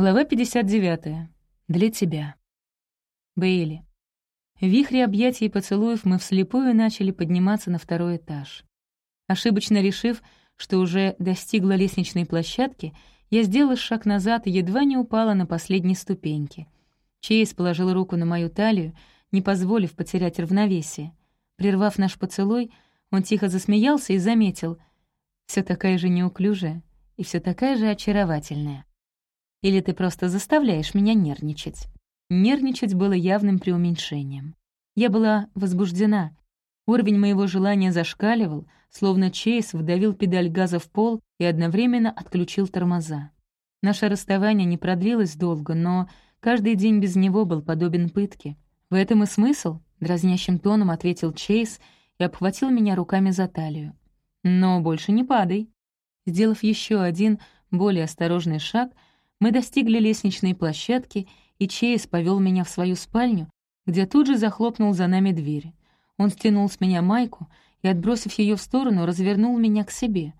Глава 59. Для тебя. Бейли. В вихре объятий и поцелуев мы вслепую начали подниматься на второй этаж. Ошибочно решив, что уже достигла лестничной площадки, я сделала шаг назад и едва не упала на последней ступеньке. Чейз положил руку на мою талию, не позволив потерять равновесие. Прервав наш поцелуй, он тихо засмеялся и заметил — все такая же неуклюжая и все такая же очаровательная. Или ты просто заставляешь меня нервничать?» Нервничать было явным преуменьшением. Я была возбуждена. Уровень моего желания зашкаливал, словно Чейз вдавил педаль газа в пол и одновременно отключил тормоза. Наше расставание не продлилось долго, но каждый день без него был подобен пытке. «В этом и смысл», — дразнящим тоном ответил Чейз и обхватил меня руками за талию. «Но больше не падай». Сделав еще один, более осторожный шаг — мы достигли лестничной площадки, и Чейз повел меня в свою спальню, где тут же захлопнул за нами дверь. Он стянул с меня майку и, отбросив ее в сторону, развернул меня к себе.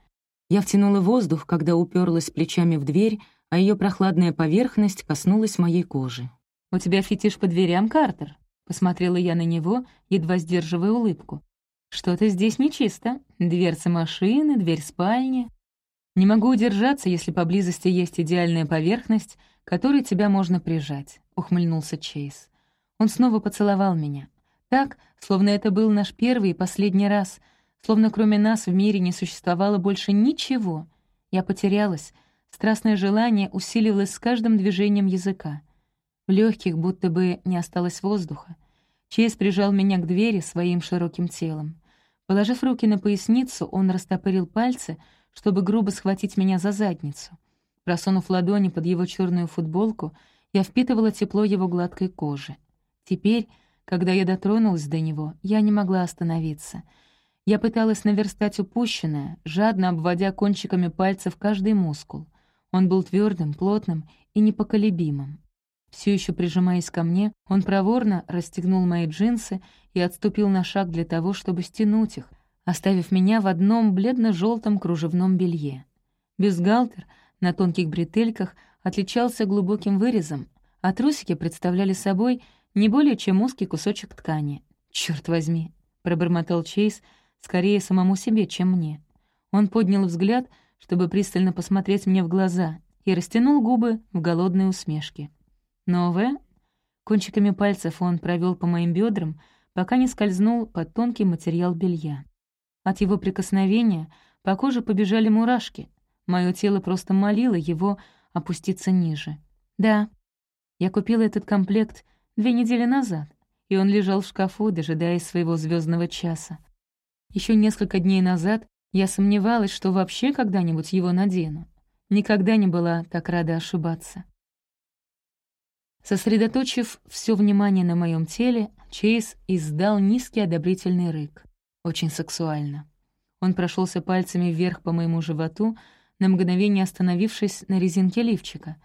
Я втянула воздух, когда уперлась плечами в дверь, а ее прохладная поверхность коснулась моей кожи. «У тебя фетиш по дверям, Картер?» Посмотрела я на него, едва сдерживая улыбку. «Что-то здесь нечисто. Дверца машины, дверь спальни. Не могу удержаться, если поблизости есть идеальная поверхность, которой тебя можно прижать», — ухмыльнулся Чейз. Он снова поцеловал меня. Так, словно это был наш первый и последний раз, словно кроме нас в мире не существовало больше ничего. Я потерялась, страстное желание усиливалось с каждым движением языка. В легких будто бы не осталось воздуха. Чейз прижал меня к двери своим широким телом. Положив руки на поясницу, он растопырил пальцы — чтобы грубо схватить меня за задницу. Просунув ладони под его черную футболку, я впитывала тепло его гладкой кожи. Теперь, когда я дотронулась до него, я не могла остановиться. Я пыталась наверстать упущенное, жадно обводя кончиками пальцев каждый мускул. Он был твердым, плотным и непоколебимым. Все еще прижимаясь ко мне, он проворно расстегнул мои джинсы и отступил на шаг для того, чтобы стянуть их, оставив меня в одном бледно желтом кружевном белье. Бюстгальтер на тонких бретельках отличался глубоким вырезом, а трусики представляли собой не более чем узкий кусочек ткани. Черт возьми!» — пробормотал Чейз скорее самому себе, чем мне. Он поднял взгляд, чтобы пристально посмотреть мне в глаза, и растянул губы в голодной усмешке. «Новое?» Кончиками пальцев он провел по моим бедрам, пока не скользнул под тонкий материал белья. От его прикосновения по коже побежали мурашки. Мое тело просто молило его опуститься ниже. Да, я купила этот комплект две недели назад, и он лежал в шкафу, дожидаясь своего звездного часа. Еще несколько дней назад я сомневалась, что вообще когда-нибудь его надену. Никогда не была так рада ошибаться. Сосредоточив все внимание на моем теле, Чейз издал низкий одобрительный рык очень сексуально. Он прошелся пальцами вверх по моему животу, на мгновение остановившись на резинке лифчика.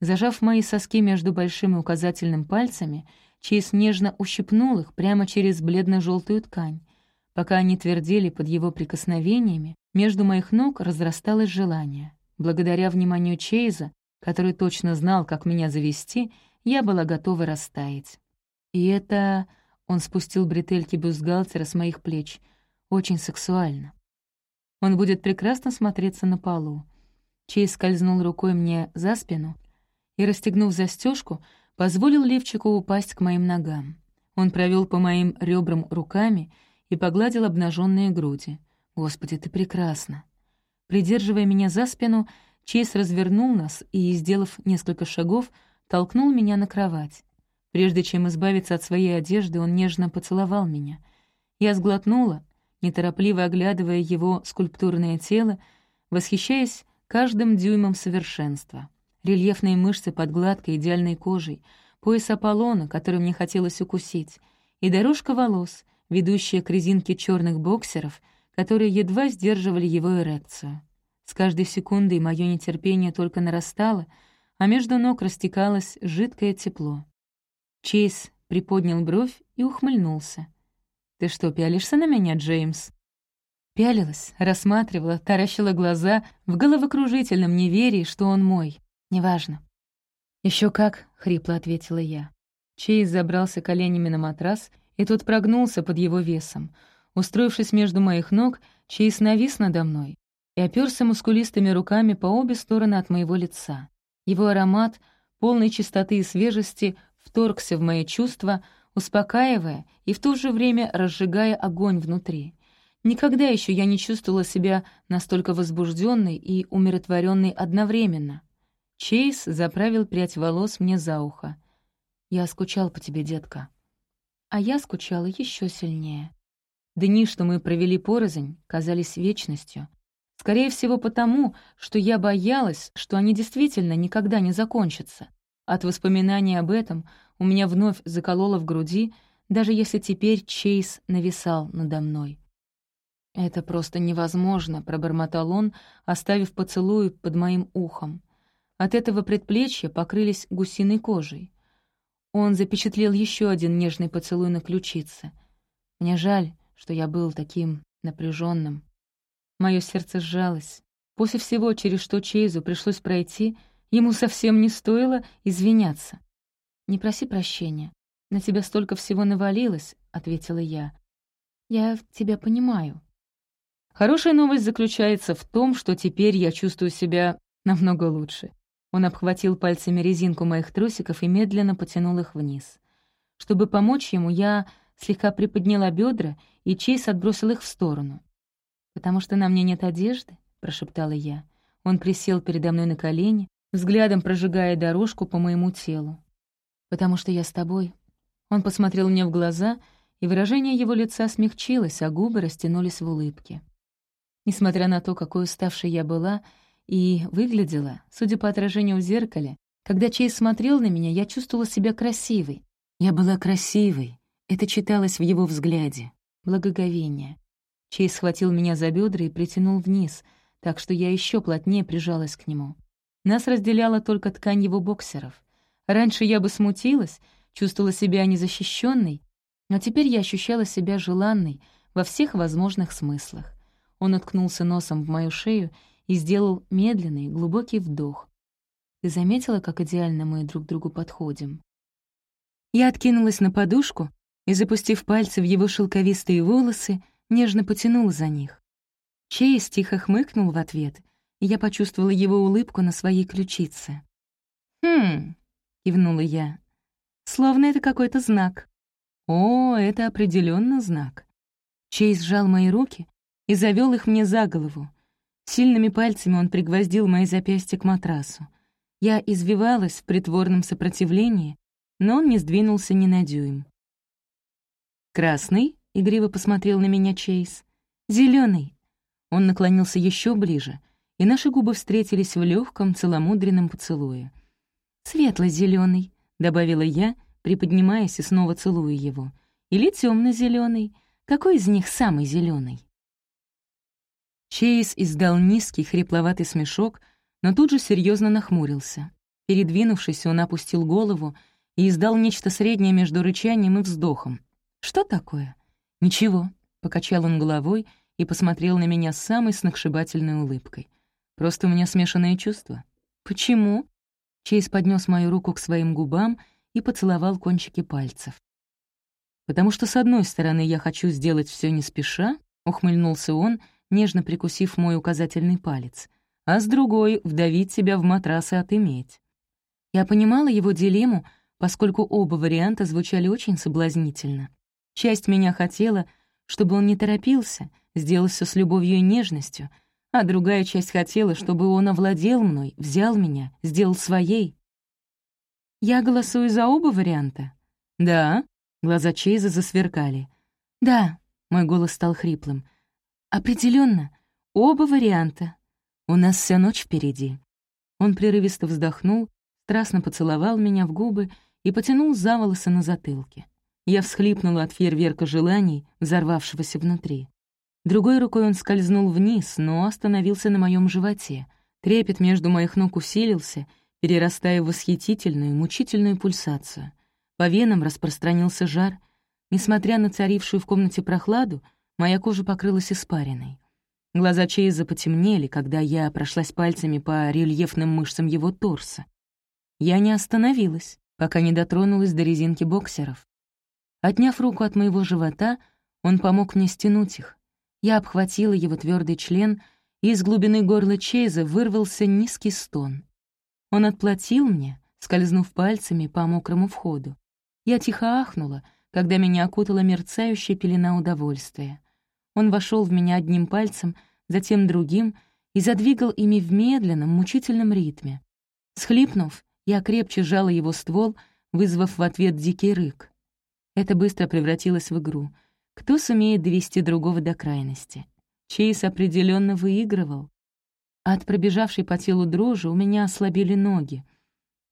Зажав мои соски между большим и указательным пальцами, Чейз нежно ущипнул их прямо через бледно желтую ткань. Пока они твердели под его прикосновениями, между моих ног разрасталось желание. Благодаря вниманию Чейза, который точно знал, как меня завести, я была готова растаять. И это он спустил бретельки бюстгальтера с моих плеч. Очень сексуально. Он будет прекрасно смотреться на полу. Чейз скользнул рукой мне за спину и, расстегнув застежку, позволил лифчику упасть к моим ногам. Он провел по моим ребрам руками и погладил обнаженные груди. «Господи, ты прекрасна!» Придерживая меня за спину, Чейз развернул нас и, сделав несколько шагов, толкнул меня на кровать. Прежде чем избавиться от своей одежды, он нежно поцеловал меня. Я сглотнула, неторопливо оглядывая его скульптурное тело, восхищаясь каждым дюймом совершенства. Рельефные мышцы под гладкой идеальной кожей, пояс Аполлона, который мне хотелось укусить, и дорожка волос, ведущая к резинке черных боксеров, которые едва сдерживали его эрекцию. С каждой секундой мое нетерпение только нарастало, а между ног растекалось жидкое тепло. Чейз приподнял бровь и ухмыльнулся. «Ты что, пялишься на меня, Джеймс?» Пялилась, рассматривала, таращила глаза в головокружительном неверии, что он мой. Неважно. Еще как», — хрипло ответила я. Чейз забрался коленями на матрас, и тот прогнулся под его весом. Устроившись между моих ног, Чейз навис надо мной и оперся мускулистыми руками по обе стороны от моего лица. Его аромат, полной чистоты и свежести, вторгся в мои чувства, успокаивая и в то же время разжигая огонь внутри. Никогда еще я не чувствовала себя настолько возбужденной и умиротворенной одновременно. Чейз заправил прядь волос мне за ухо. «Я скучал по тебе, детка». А я скучала еще сильнее. Дни, что мы провели порознь, казались вечностью. Скорее всего, потому, что я боялась, что они действительно никогда не закончатся. От воспоминаний об этом у меня вновь закололо в груди, даже если теперь Чейз нависал надо мной. «Это просто невозможно», — пробормотал он, оставив поцелуй под моим ухом. От этого предплечья покрылись гусиной кожей. Он запечатлел еще один нежный поцелуй на ключице. Мне жаль, что я был таким напряженным. Мое сердце сжалось. После всего, через что Чейзу пришлось пройти, ему совсем не стоило извиняться. «Не проси прощения. На тебя столько всего навалилось», — ответила я. «Я тебя понимаю». Хорошая новость заключается в том, что теперь я чувствую себя намного лучше. Он обхватил пальцами резинку моих трусиков и медленно потянул их вниз. Чтобы помочь ему, я слегка приподняла бедра, и Чейз отбросил их в сторону. «Потому что на мне нет одежды?» — прошептала я. Он присел передо мной на колени, взглядом прожигая дорожку по моему телу. «Потому что я с тобой». Он посмотрел мне в глаза, и выражение его лица смягчилось, а губы растянулись в улыбке. Несмотря на то, какой уставшей я была, и выглядела, судя по отражению в зеркале, когда Чейз смотрел на меня, я чувствовала себя красивой. Я была красивой. Это читалось в его взгляде. Благоговение. Чейз схватил меня за бедра и притянул вниз, так что я еще плотнее прижалась к нему. Нас разделяла только ткань его боксеров. Раньше я бы смутилась, чувствовала себя незащищенной, но теперь я ощущала себя желанной во всех возможных смыслах. Он уткнулся носом в мою шею и сделал медленный, глубокий вдох. «Ты заметила, как идеально мы друг другу подходим?» Я откинулась на подушку и, запустив пальцы в его шелковистые волосы, нежно потянула за них. Чейз тихо хмыкнул в ответ, я почувствовала его улыбку на своей ключице. «Хм», — кивнула я, — «словно это какой-то знак». «О, это определенно знак». Чейз сжал мои руки и завел их мне за голову, Сильными пальцами он пригвоздил мои запястья к матрасу. Я извивалась в притворном сопротивлении, но он не сдвинулся ни на дюйм. «Красный?» — игриво посмотрел на меня Чейз. Зеленый. Он наклонился еще ближе, и наши губы встретились в легком целомудренном поцелуе. светло зеленый добавила я, приподнимаясь и снова целуя его. «Или темно зеленый Какой из них самый зеленый? Чейз издал низкий, хрипловатый смешок, но тут же серьезно нахмурился. Передвинувшись, он опустил голову и издал нечто среднее между рычанием и вздохом. «Что такое?» «Ничего», — покачал он головой и посмотрел на меня с самой сногсшибательной улыбкой. «Просто у меня смешанные чувства». «Почему?» Чейз поднес мою руку к своим губам и поцеловал кончики пальцев. «Потому что, с одной стороны, я хочу сделать все не спеша», — ухмыльнулся он, — нежно прикусив мой указательный палец, а с другой — вдавить себя в матрас и отыметь. Я понимала его дилемму, поскольку оба варианта звучали очень соблазнительно. Часть меня хотела, чтобы он не торопился, сделал все с любовью и нежностью, а другая часть хотела, чтобы он овладел мной, взял меня, сделал своей. «Я голосую за оба варианта?» «Да», — глаза Чейза засверкали. «Да», — мой голос стал хриплым, — Определенно, оба варианта. У нас вся ночь впереди. Он прерывисто вздохнул, страстно поцеловал меня в губы и потянул за волосы на затылке. Я всхлипнула от фейерверка желаний, взорвавшегося внутри. Другой рукой он скользнул вниз, но остановился на моем животе. Трепет между моих ног усилился, перерастая в восхитительную, мучительную пульсацию. По венам распространился жар. Несмотря на царившую в комнате прохладу, Моя кожа покрылась испариной. Глаза Чейза потемнели, когда я прошлась пальцами по рельефным мышцам его торса. Я не остановилась, пока не дотронулась до резинки боксеров. Отняв руку от моего живота, он помог мне стянуть их. Я обхватила его твердый член, и из глубины горла Чейза вырвался низкий стон. Он отплатил мне, скользнув пальцами по мокрому входу. Я тихо ахнула, когда меня окутала мерцающая пелена удовольствия. Он вошел в меня одним пальцем, затем другим, и задвигал ими в медленном, мучительном ритме. Схлипнув, я крепче сжала его ствол, вызвав в ответ дикий рык. Это быстро превратилось в игру. Кто сумеет довести другого до крайности? Чейз определенно выигрывал. От пробежавшей по телу дрожи у меня ослабели ноги.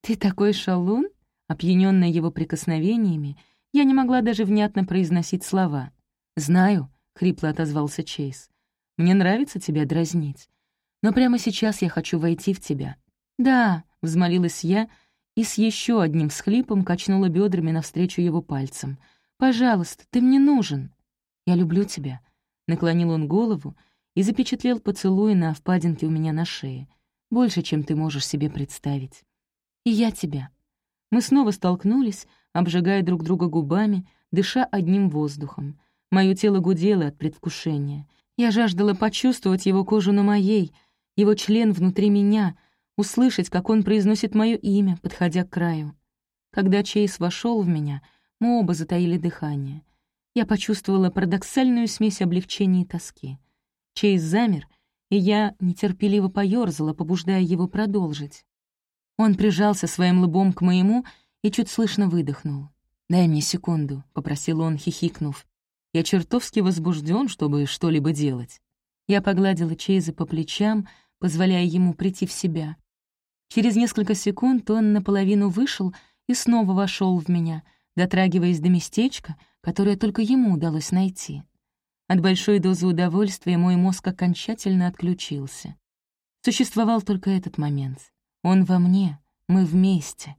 «Ты такой шалун?» Опьянённая его прикосновениями, я не могла даже внятно произносить слова. «Знаю», — хрипло отозвался Чейз. «Мне нравится тебя дразнить. Но прямо сейчас я хочу войти в тебя». «Да», — взмолилась я, — и с еще одним всхлипом качнула бедрами навстречу его пальцем. «Пожалуйста, ты мне нужен!» «Я люблю тебя», — наклонил он голову и запечатлел поцелуй на впадинке у меня на шее. «Больше, чем ты можешь себе представить». «И я тебя». Мы снова столкнулись, обжигая друг друга губами, дыша одним воздухом. Мое тело гудело от предвкушения. Я жаждала почувствовать его кожу на моей, его член внутри меня, услышать, как он произносит мое имя, подходя к краю. Когда Чейз вошел в меня, мы оба затаили дыхание. Я почувствовала парадоксальную смесь облегчения и тоски. Чейз замер, и я нетерпеливо поёрзала, побуждая его продолжить. Он прижался своим лбом к моему и чуть слышно выдохнул. «Дай мне секунду», — попросил он, хихикнув. «Я чертовски возбужден, чтобы что-либо делать». Я погладила Чейза по плечам, позволяя ему прийти в себя. Через несколько секунд он наполовину вышел и снова вошел в меня, дотрагиваясь до местечка, которое только ему удалось найти. От большой дозы удовольствия мой мозг окончательно отключился. Существовал только этот момент. Он во мне, мы вместе.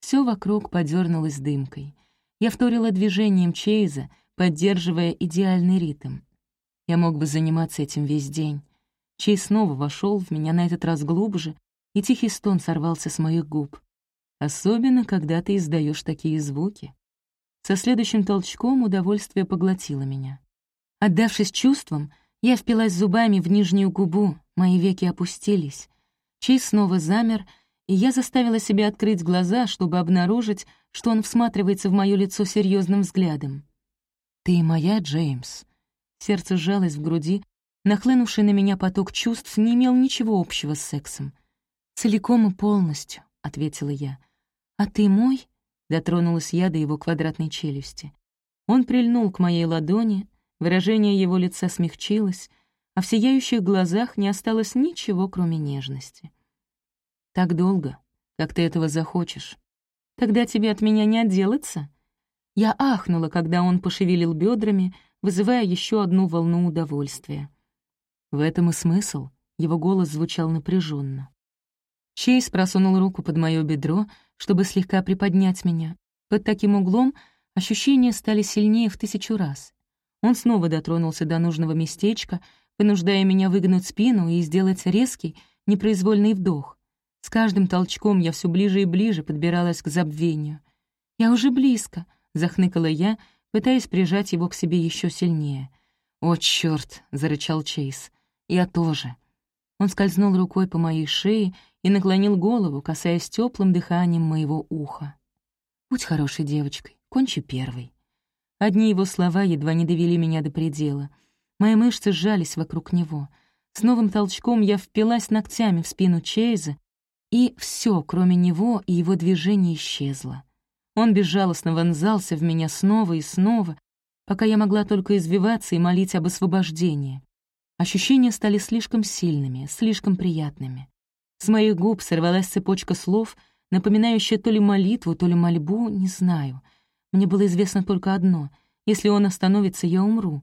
Все вокруг подернулось дымкой. Я вторила движением Чейза, поддерживая идеальный ритм. Я мог бы заниматься этим весь день. Чейз снова вошел в меня на этот раз глубже, и тихий стон сорвался с моих губ. Особенно, когда ты издаешь такие звуки. Со следующим толчком удовольствие поглотило меня. Отдавшись чувствам, я впилась зубами в нижнюю губу, мои веки опустились. Чейз снова замер, и я заставила себя открыть глаза, чтобы обнаружить, что он всматривается в мое лицо серьезным взглядом. «Ты моя, Джеймс?» Сердце сжалось в груди, нахлынувший на меня поток чувств не имел ничего общего с сексом. «Целиком и полностью», — ответила я. «А ты мой?» — дотронулась я до его квадратной челюсти. Он прильнул к моей ладони, выражение его лица смягчилось, а в сияющих глазах не осталось ничего, кроме нежности. «Так долго, как ты этого захочешь. Тогда тебе от меня не отделаться?» Я ахнула, когда он пошевелил бедрами, вызывая еще одну волну удовольствия. В этом и смысл. Его голос звучал напряженно. Чейз просунул руку под мое бедро, чтобы слегка приподнять меня. Под таким углом ощущения стали сильнее в тысячу раз. Он снова дотронулся до нужного местечка, вынуждая меня выгнуть спину и сделать резкий, непроизвольный вдох. С каждым толчком я все ближе и ближе подбиралась к забвению. «Я уже близко», — захныкала я, пытаясь прижать его к себе еще сильнее. «О, чёрт!» — зарычал Чейз. «Я тоже». Он скользнул рукой по моей шее и наклонил голову, касаясь теплым дыханием моего уха. «Будь хорошей девочкой, кончи первой». Одни его слова едва не довели меня до предела. Мои мышцы сжались вокруг него. С новым толчком я впилась ногтями в спину Чейза, и все, кроме него и его движения, исчезло. Он безжалостно вонзался в меня снова и снова, пока я могла только извиваться и молить об освобождении. Ощущения стали слишком сильными, слишком приятными. С моих губ сорвалась цепочка слов, напоминающая то ли молитву, то ли мольбу, не знаю. Мне было известно только одно — если он остановится, я умру.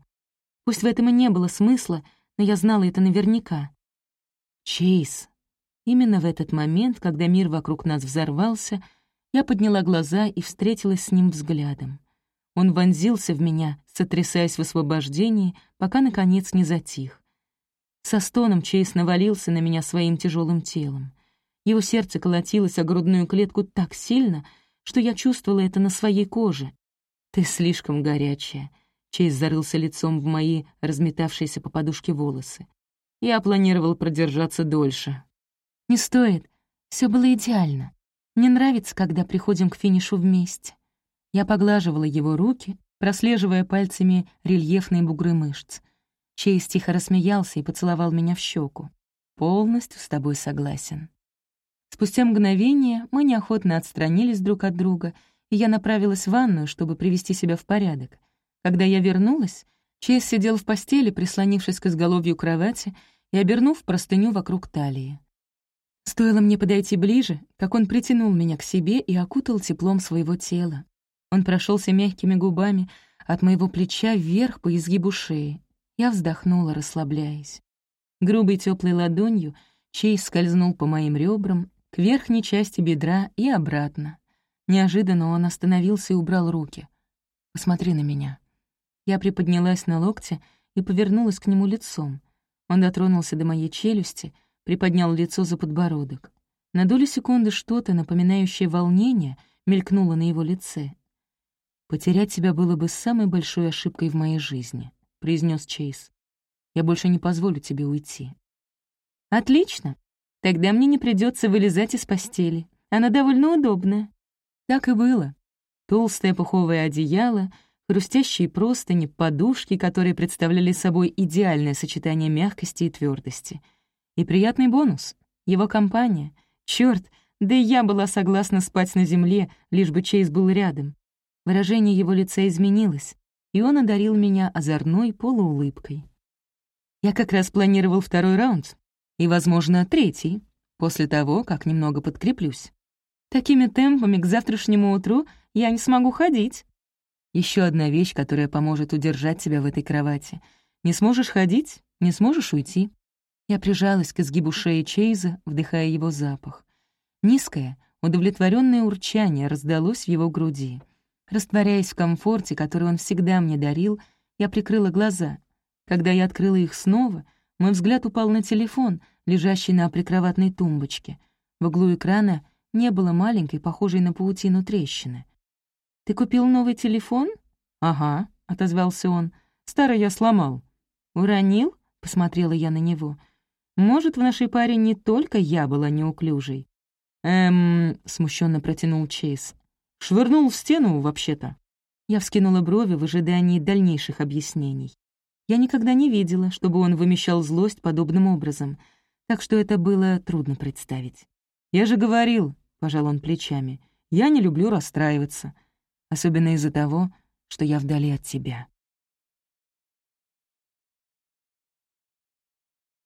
Пусть в этом и не было смысла, но я знала это наверняка. Чейз. Именно в этот момент, когда мир вокруг нас взорвался, я подняла глаза и встретилась с ним взглядом. Он вонзился в меня, сотрясаясь в освобождении, пока, наконец, не затих. Со стоном Чейз навалился на меня своим тяжелым телом. Его сердце колотилось о грудную клетку так сильно, что я чувствовала это на своей коже. «Ты слишком горячая», — Чейз зарылся лицом в мои разметавшиеся по подушке волосы. «Я планировал продержаться дольше». «Не стоит. Все было идеально. Мне нравится, когда приходим к финишу вместе». Я поглаживала его руки, прослеживая пальцами рельефные бугры мышц. Чейз тихо рассмеялся и поцеловал меня в щеку. «Полностью с тобой согласен». Спустя мгновение мы неохотно отстранились друг от друга, и я направилась в ванную, чтобы привести себя в порядок. Когда я вернулась, Чейз сидел в постели, прислонившись к изголовью кровати и обернув простыню вокруг талии. Стоило мне подойти ближе, как он притянул меня к себе и окутал теплом своего тела. Он прошелся мягкими губами от моего плеча вверх по изгибу шеи. Я вздохнула, расслабляясь. Грубой теплой ладонью Чейз скользнул по моим ребрам к верхней части бедра и обратно. Неожиданно он остановился и убрал руки. «Посмотри на меня». Я приподнялась на локте и повернулась к нему лицом. Он дотронулся до моей челюсти, приподнял лицо за подбородок. На долю секунды что-то, напоминающее волнение, мелькнуло на его лице. «Потерять тебя было бы самой большой ошибкой в моей жизни», — произнес Чейз. «Я больше не позволю тебе уйти». «Отлично. Тогда мне не придется вылезать из постели. Она довольно удобная». Так и было. Толстое пуховое одеяло, хрустящие простыни, подушки, которые представляли собой идеальное сочетание мягкости и твердости. И приятный бонус — его компания. Черт, да и я была согласна спать на земле, лишь бы Чейз был рядом. Выражение его лица изменилось, и он одарил меня озорной полуулыбкой. Я как раз планировал второй раунд, и, возможно, третий, после того, как немного подкреплюсь. Такими темпами к завтрашнему утру я не смогу ходить. Еще одна вещь, которая поможет удержать тебя в этой кровати. Не сможешь ходить, не сможешь уйти. Я прижалась к изгибу шеи Чейза, вдыхая его запах. Низкое, удовлетворенное урчание раздалось в его груди. Растворяясь в комфорте, который он всегда мне дарил, я прикрыла глаза. Когда я открыла их снова, мой взгляд упал на телефон, лежащий на прикроватной тумбочке. В углу экрана не было маленькой, похожей на паутину трещины. «Ты купил новый телефон?» «Ага», — отозвался он. «Старый я сломал». «Уронил?» — посмотрела я на него. «Может, в нашей паре не только я была неуклюжей?» «Эм...» — смущенно протянул Чейз. «Швырнул в стену, вообще-то». Я вскинула брови в ожидании дальнейших объяснений. Я никогда не видела, чтобы он вымещал злость подобным образом — так что это было трудно представить. «Я же говорил», — пожал он плечами, — «я не люблю расстраиваться, особенно из-за того, что я вдали от тебя».